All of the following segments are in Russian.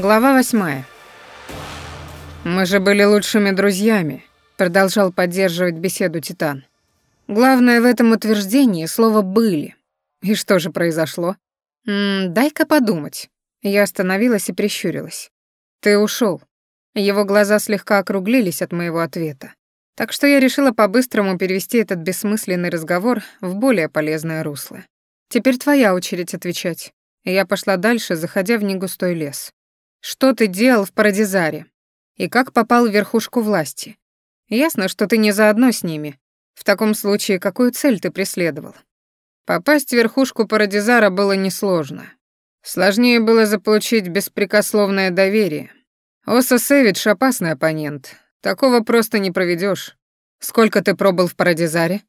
Глава восьмая. Мы же были лучшими друзьями, продолжал поддерживать беседу Титан. Главное в этом утверждении слово «были». И что же произошло? дай-ка подумать. Я остановилась и прищурилась. Ты ушел. Его глаза слегка округлились от моего ответа. Так что я решила по-быстрому перевести этот бессмысленный разговор в более полезное русло. Теперь твоя очередь отвечать. Я пошла дальше, заходя в негустой лес. Что ты делал в Парадизаре? И как попал в верхушку власти? Ясно, что ты не заодно с ними. В таком случае, какую цель ты преследовал? Попасть в верхушку Парадизара было несложно. Сложнее было заполучить беспрекословное доверие. Оса Севидж — опасный оппонент. Такого просто не проведешь. Сколько ты пробыл в Парадизаре?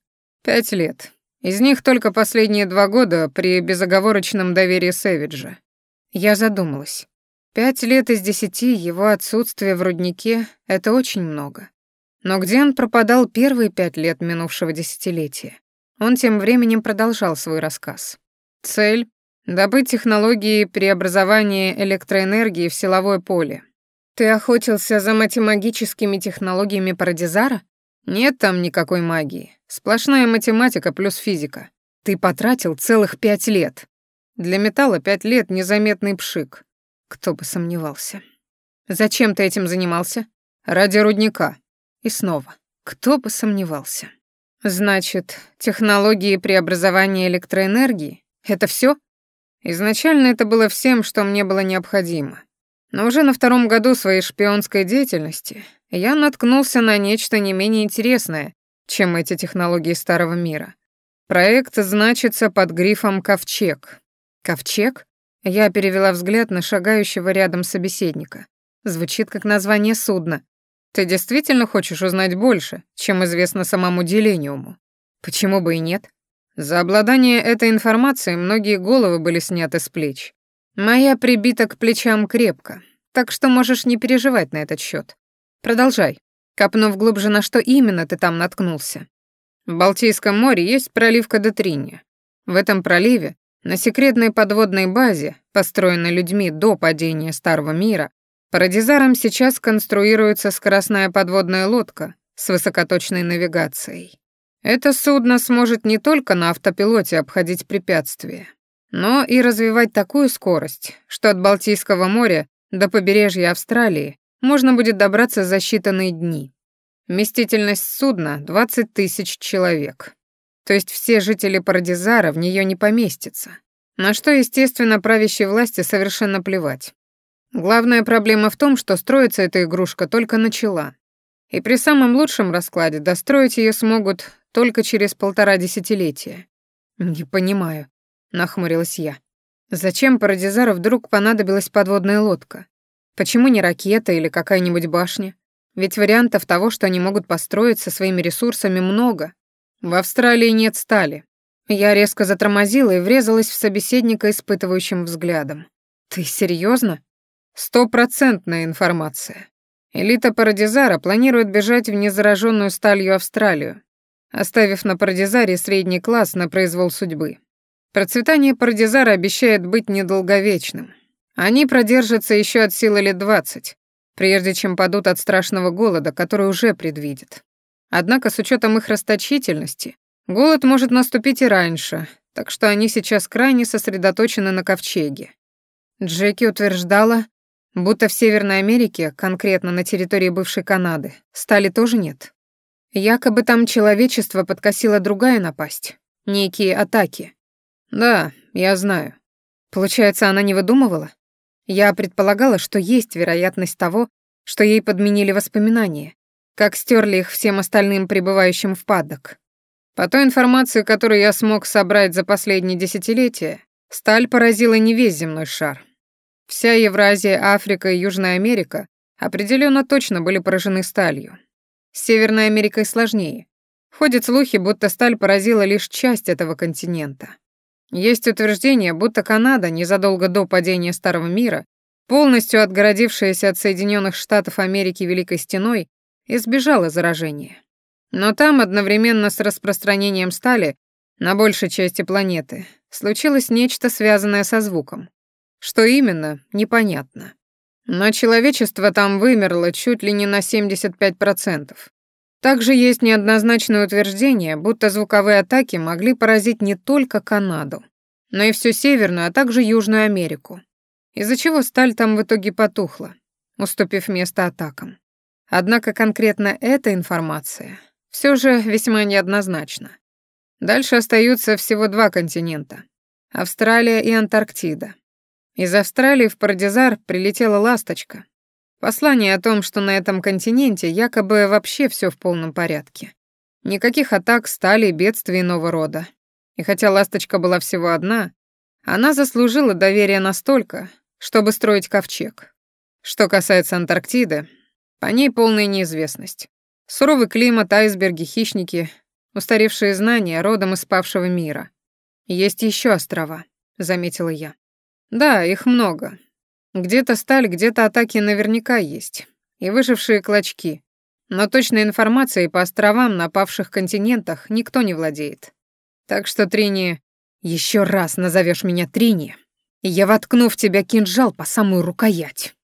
Пять лет. Из них только последние два года при безоговорочном доверии Севиджа. Я задумалась. Пять лет из десяти его отсутствия в руднике — это очень много. Но где он пропадал первые пять лет минувшего десятилетия? Он тем временем продолжал свой рассказ. Цель — добыть технологии преобразования электроэнергии в силовое поле. Ты охотился за математическими технологиями Парадизара? Нет там никакой магии. Сплошная математика плюс физика. Ты потратил целых пять лет. Для металла пять лет незаметный пшик — кто бы сомневался. Зачем ты этим занимался? Ради рудника. И снова. Кто бы сомневался. Значит, технологии преобразования электроэнергии — это все? Изначально это было всем, что мне было необходимо. Но уже на втором году своей шпионской деятельности я наткнулся на нечто не менее интересное, чем эти технологии старого мира. Проект значится под грифом «Ковчег». «Ковчег»? Я перевела взгляд на шагающего рядом собеседника. Звучит как название судна. Ты действительно хочешь узнать больше, чем известно самому Делениуму? Почему бы и нет? За обладание этой информацией многие головы были сняты с плеч. Моя прибита к плечам крепко, так что можешь не переживать на этот счет. Продолжай, копнув глубже, на что именно ты там наткнулся. В Балтийском море есть пролив Кадатрини. В этом проливе на секретной подводной базе, построенной людьми до падения Старого мира, парадизаром сейчас конструируется скоростная подводная лодка с высокоточной навигацией. Это судно сможет не только на автопилоте обходить препятствия, но и развивать такую скорость, что от Балтийского моря до побережья Австралии можно будет добраться за считанные дни. Вместительность судна — 20 тысяч человек. То есть все жители Парадизара в нее не поместятся. На что, естественно, правящей власти совершенно плевать. Главная проблема в том, что строиться эта игрушка только начала. И при самом лучшем раскладе достроить ее смогут только через полтора десятилетия. «Не понимаю», — нахмурилась я. «Зачем Парадизару вдруг понадобилась подводная лодка? Почему не ракета или какая-нибудь башня? Ведь вариантов того, что они могут построить со своими ресурсами, много. В Австралии нет стали. Я резко затормозила и врезалась в собеседника испытывающим взглядом. Ты серьезно? Стопроцентная информация. Элита Парадизара планирует бежать в незараженную сталью Австралию, оставив на Парадизаре средний класс на произвол судьбы. Процветание Парадизара обещает быть недолговечным. Они продержатся еще от силы лет двадцать, прежде чем падут от страшного голода, который уже предвидят. Однако, с учетом их расточительности, голод может наступить и раньше, так что они сейчас крайне сосредоточены на ковчеге. Джеки утверждала, будто в Северной Америке, конкретно на территории бывшей Канады, стали тоже нет. Якобы там человечество подкосило другая напасть, некие атаки. Да, я знаю. Получается, она не выдумывала? Я предполагала, что есть вероятность того, что ей подменили воспоминания, как стерли их всем остальным пребывающим в падок. По той информации, которую я смог собрать за последние десятилетия, сталь поразила не весь земной шар. Вся Евразия, Африка и Южная Америка определенно точно были поражены сталью. С Северной Америкой сложнее. Ходят слухи, будто сталь поразила лишь часть этого континента. Есть утверждение, будто Канада незадолго до падения Старого мира, полностью отгородившаяся от Соединенных Штатов Америки Великой Стеной, избежала заражения. Но там одновременно с распространением стали на большей части планеты случилось нечто связанное со звуком. Что именно, непонятно. Но человечество там вымерло чуть ли не на 75%. Также есть неоднозначное утверждение, будто звуковые атаки могли поразить не только Канаду, но и всю Северную, а также Южную Америку, из-за чего сталь там в итоге потухла, уступив место атакам. Однако конкретно эта информация все же весьма неоднозначна. Дальше остаются всего два континента — Австралия и Антарктида. Из Австралии в Пардизар прилетела ласточка. Послание о том, что на этом континенте якобы вообще все в полном порядке. Никаких атак, стали бедствий иного рода. И хотя ласточка была всего одна, она заслужила доверие настолько, чтобы строить ковчег. Что касается Антарктиды, по ней полная неизвестность. Суровый климат, айсберги, хищники, устаревшие знания родом из павшего мира. Есть еще острова, заметила я. Да, их много. Где-то сталь, где-то атаки наверняка есть. И выжившие клочки. Но точной информацией по островам на павших континентах никто не владеет. Так что, Трини, еще раз назовешь меня Трини, и я воткну в тебя кинжал по самую рукоять.